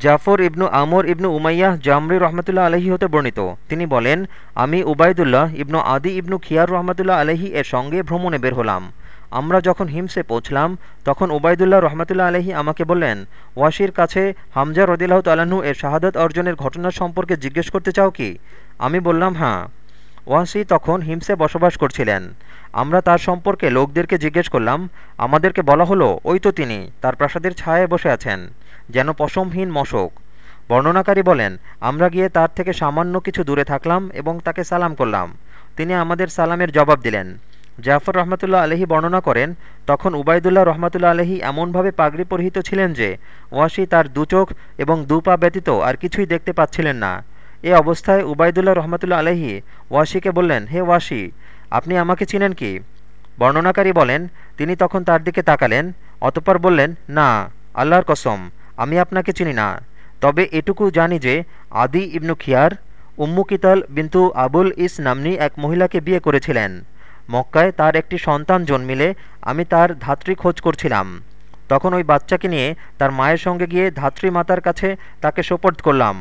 জাফর ইবনু আমর ইবনু উমাইয়াহ জামরি রহমতুল্লাহ আলহী হতে বর্ণিত। তিনি বলেন, আমি উবায়দুল্লাহ ইবনু আদি ইবনু খিয়ার রহমতুল্লাহ আলহী এর সঙ্গে ভ্রমণে বের হলাম। আমরা যখন হিমসে পৌঁছলাম, তখন উবায়দুল্লাহ রহমতুল্লাহ আলহী আমাকে বললেন, ওয়াসির কাছে হামজা রদিল্লাহ তালাহু এর শাহাদত অর্জনের ঘটনা সম্পর্কে জিজ্ঞেস করতে চাও কি? আমি বললাম হ্যাঁ। ওয়াসি তখন হিমসে বসবাস করছিলেন। আমরা তার সম্পর্কে লোকদেরকে জিজ্ঞেস করলাম, আমাদেরকে বলা হলো, ওই তো তিনি, তার প্রাসাদের ছায়ায় বসে আছেন। যেন পশমহীন মশক। বর্ণনাকারী বলেন, আমরা গিয়ে তার থেকে সামান্য কিছু দূরে থাকলাম এবং তাকে সালাম করলাম। তিনি আমাদের সালামের জবাব দিলেন। জাফর রহমতুল্লাহ আলহী বর্ণনা করেন, তখন উবায়দুল্লাহ রহমতুল্লা আলহী এমনভাবে পাগড়ি পরিহিত ছিলেন যে, ওয়াসি তার দুচোখ এবং দু পা ব্যতীত আর কিছুই দেখতে পাচ্ছিলেন না। এ অবস্থায় উবায়দুল্লাহ রহমতুল্লা আলহী ওয়াসিকে বললেন, হে ওয়াসি, আপনি আমাকে চিনেন কি? বর্ণনাকারী বলেন, তিনি তখন তার দিকে তাকালেন, অতপর বললেন, না, আল্লাহর কসম। আমি আপনাকে চিনি না। তবে এটুকু জানি যে, আদি ইবনু খিয়ার, উম্মু কিতাল বিন্তু আবুল ইস নামনি এক মহিলাকে বিয়ে করেছিলেন। মক্কায় তার একটি সন্তান জন্মিলে আমি তার ধাত্রী খোঁজ করছিলাম। তখন ওই বাচ্চাকে নিয়ে তার মায়ের সঙ্গে গিয়ে ধাত্রী মাতার কাছে তাকে সোপর্দ করলাম।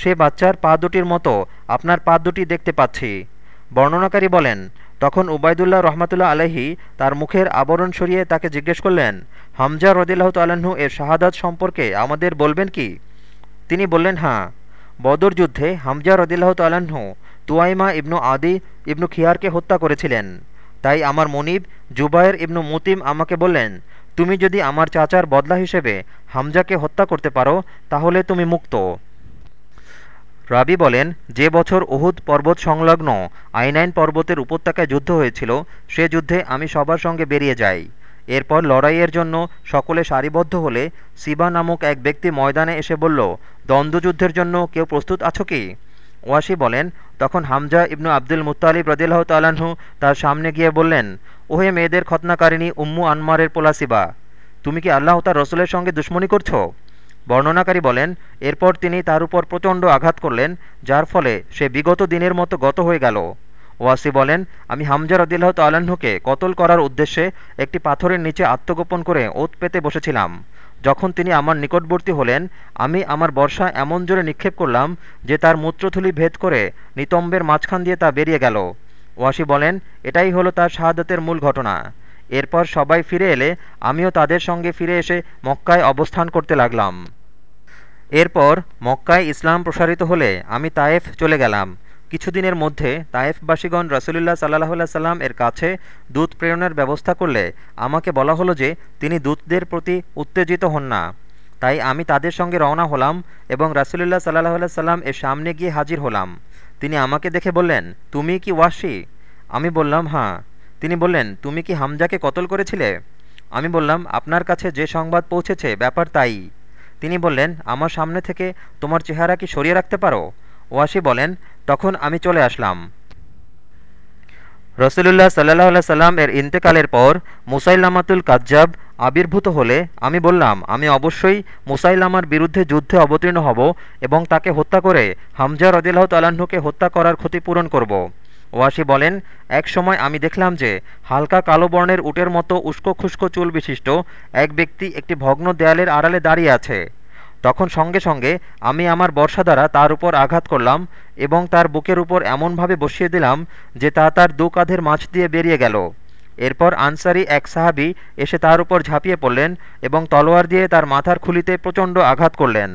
সে বাচ্চার পা দুটির মতো, আপনার পা দুটি দেখতে পাচ্ছি। বর্ণনাকারী বলেন তখন উবায়দুল্লাহ রহমতুল্লাহ আলহি তার মুখের আবরণ সরিয়ে তাকে জিজ্ঞেস করলেন, হামজা রদিল্লাহ তাল্লাহ্ন এর শাহাদাত সম্পর্কে আমাদের বলবেন কি? তিনি বললেন হ্যাঁ বদর যুদ্ধে হামজা রদিল্লাহ তাল্লাহ্ন তুয়াইমা ইবনু আদি ইবনু খিয়ারকে হত্যা করেছিলেন। তাই আমার মনিব জুবায়ের ইবনু মুতিম আমাকে বললেন, তুমি যদি আমার চাচার বদলা হিসেবে হামজাকে হত্যা করতে পারো, তাহলে তুমি মুক্ত। রাবি বলেন, যে বছর উহুদ পর্বত সংলগ্ন আইনাইন পর্বতের উপত্যকায় যুদ্ধ হয়েছিল, সে যুদ্ধে আমি সবার সঙ্গে বেরিয়ে যাই। এরপর লড়াইয়ের জন্য সকলে সারিবদ্ধ হলে সিবা নামক এক ব্যক্তি ময়দানে এসে বলল, দ্বন্দ্বযুদ্ধের জন্য কেউ প্রস্তুত আছো কি? ওয়াসি বলেন, তখন হামজা ইবনু আব্দুল মুতালিব রদিল্লাহ তালাহু তার সামনে গিয়ে বললেন, ওহে মেয়েদের খতনাকারিণী উম্মু আনমারের পোলাসিবা তুমি কি আল্লাহ তার রসুলের সঙ্গে দুশ্মনী করছ? বর্ণনাকারী বলেন, এরপর তিনি তার উপর প্রচণ্ড আঘাত করলেন, যার ফলে সে বিগত দিনের মতো গত হয়ে গেল। ওয়াসি বলেন, আমি হামজা রদিল্লাহ তাল্লাহ্নকে কতল করার উদ্দেশ্যে একটি পাথরের নিচে আত্মগোপন করে ওত পেতে বসেছিলাম। যখন তিনি আমার নিকটবর্তী হলেন, আমি আমার বর্ষা এমন জোরে নিক্ষেপ করলাম যে তার মূত্রথুলি ভেদ করে নিতম্বের মাঝখান দিয়ে তা বেরিয়ে গেল। ওয়াসি বলেন, এটাই হলো তার শাহাদাতের মূল ঘটনা। এরপর সবাই ফিরে এলে আমিও তাদের সঙ্গে ফিরে এসে মক্কায় অবস্থান করতে লাগলাম। এরপর মক্কায় ইসলাম প্রসারিত হলে আমি তায়েফ চলে গেলাম। কিছুদিনের মধ্যে তায়েফবাসীগণ রসুলুল্লাহ সাল্লাহ সাল্লাম এর কাছে দূত প্রেরণের ব্যবস্থা করলে আমাকে বলা হলো যে, তিনি দূতদের প্রতি উত্তেজিত হন না। তাই আমি তাদের সঙ্গে রওনা হলাম এবং রাসুলুল্লাহ সাল্লাহ সাল্লাম এর সামনে গিয়ে হাজির হলাম। তিনি আমাকে দেখে বললেন, তুমি কি ওয়াসি? আমি বললাম হ্যাঁ। তিনি বললেন, তুমি কি হামজাকে কতল করেছিলে? আমি বললাম, আপনার কাছে যে সংবাদ পৌঁছেছে, ব্যাপার তাই। তিনি বললেন, আমার সামনে থেকে তোমার চেহারা কি সরিয়ে রাখতে পারো? ওয়াসি বলেন, তখন আমি চলে আসলাম। রসুলুল্লাহ সাল্লাহ সাল্লাম এর ইন্তেকালের পর মুসাইলামাতুল কাজ্জাব আবির্ভূত হলে আমি বললাম, আমি অবশ্যই মুসাইলামার বিরুদ্ধে যুদ্ধে অবতীর্ণ হব এবং তাকে হত্যা করে হামজা রদিল্লাহ তালাহুকে হত্যা করার ক্ষতিপূরণ করব। ওয়াসি বলেন, এক সময় আমি দেখলাম যে হালকা কালো বর্ণের উটের মতো উস্কো খুস্কো চুল বিশিষ্ট এক ব্যক্তি একটি ভগ্ন দেয়ালের আড়ালে দাঁড়িয়ে আছে। তখন সঙ্গে সঙ্গে আমি আমার বর্ষা দ্বারা তার উপর আঘাত করলাম এবং তার বুকের উপর এমনভাবে বসিয়ে দিলাম যে তা তার দু কাঁধের মাছ দিয়ে বেরিয়ে গেল। এরপর আনসারি এক সাহাবি এসে তার উপর ঝাঁপিয়ে পড়লেন এবং তলোয়ার দিয়ে তার মাথার খুলিতে প্রচণ্ড আঘাত করলেন।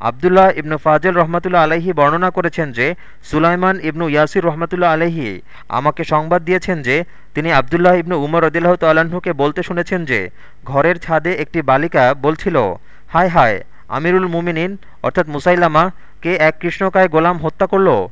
আবদুল্লাহ ইবনু ফাজল রহমতুল্লাহ আলহি বর্ণনা করেছেন যে, সুলাইমান ইবনু ইয়াসির রহমতুল্লাহ আলহি আমাকে সংবাদ দিয়েছেন যে, তিনি আবদুল্লাহ ইবনু উমর রদিল্লাহ তাল্লাহ্নকে বলতে শুনেছেন যে, ঘরের ছাদে একটি বালিকা বলছিল, হায় হায়, আমিরুল মুমিনিন, অর্থাৎ মুসাইলামা, কে এক কৃষ্ণকায় গোলাম হত্যা করল?